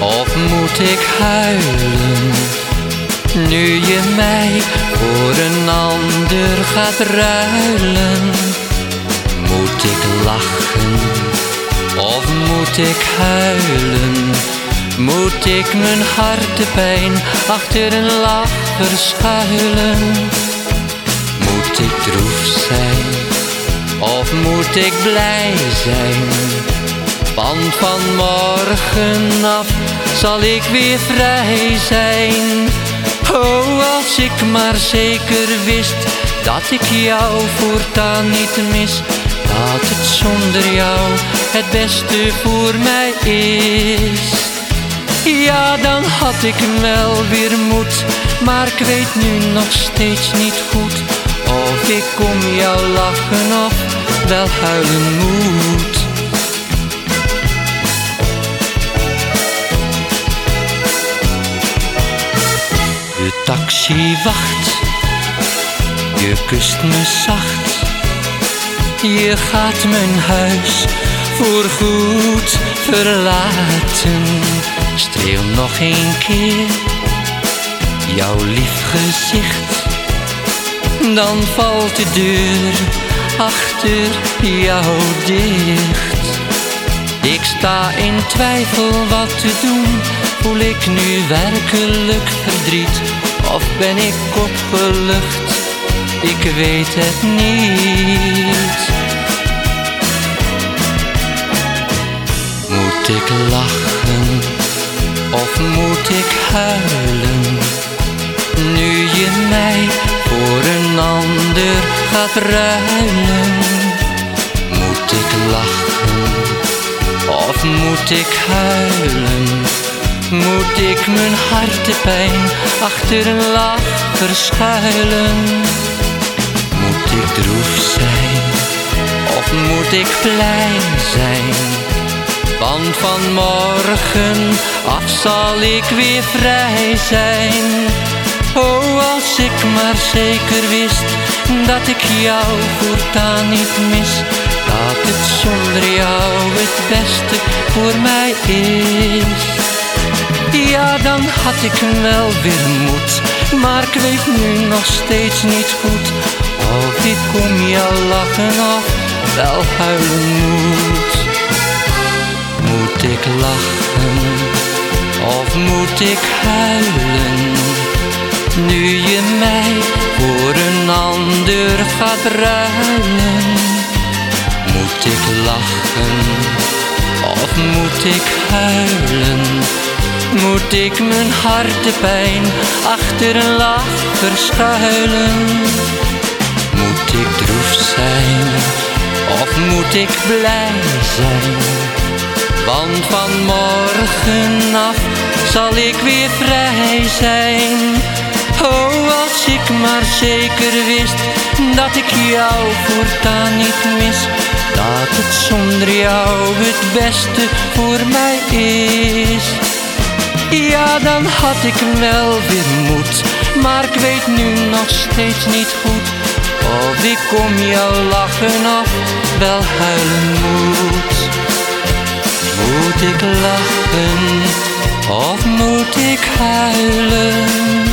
Of moet ik huilen? Nu je mij voor een ander gaat ruilen. Moet ik lachen of moet ik huilen? Moet ik mijn hartepijn achter een lach verschuilen? Moet ik droef zijn of moet ik blij zijn? Want van morgen af zal ik weer vrij zijn. Oh, als ik maar zeker wist dat ik jou voortaan niet mis. Dat het zonder jou het beste voor mij is. Ja, dan had ik wel weer moed, maar ik weet nu nog steeds niet goed of ik om jou lachen of wel huilen moet. De taxi wacht, je kust me zacht. Je gaat mijn huis voorgoed verlaten. Streel nog een keer jouw lief gezicht. Dan valt de deur achter jou dicht. Ik sta in twijfel wat te doen. Voel ik nu werkelijk verdriet? Of ben ik opgelucht? Ik weet het niet. Moet ik lachen of moet ik huilen? Nu je mij voor een ander gaat ruilen. Moet ik lachen of moet ik huilen? Moet ik mijn hartepijn achter een lach verschuilen? Moet ik droef zijn of moet ik blij zijn? Want van morgen af zal ik weer vrij zijn. Oh, als ik maar zeker wist dat ik jou voortaan niet mis. Dat het zonder jou het beste voor mij is. Had ik wel weer moed. Maar ik weet nu nog steeds niet goed of ik om jou lachen of wel huilen moet. Moet ik lachen of moet ik huilen? Nu je mij voor een ander gaat ruilen. Moet ik lachen of moet ik huilen? Moet ik mijn hartepijn achter een lach verschuilen? Moet ik droef zijn of moet ik blij zijn? Want van morgen af zal ik weer vrij zijn. Oh, als ik maar zeker wist dat ik jou voortaan niet mis. Dat het zonder jou het beste voor mij is. Ja, dan had ik wel weer moed. Maar ik weet nu nog steeds niet goed of ik om jou lachen of wel huilen moet. Moet ik lachen of moet ik huilen?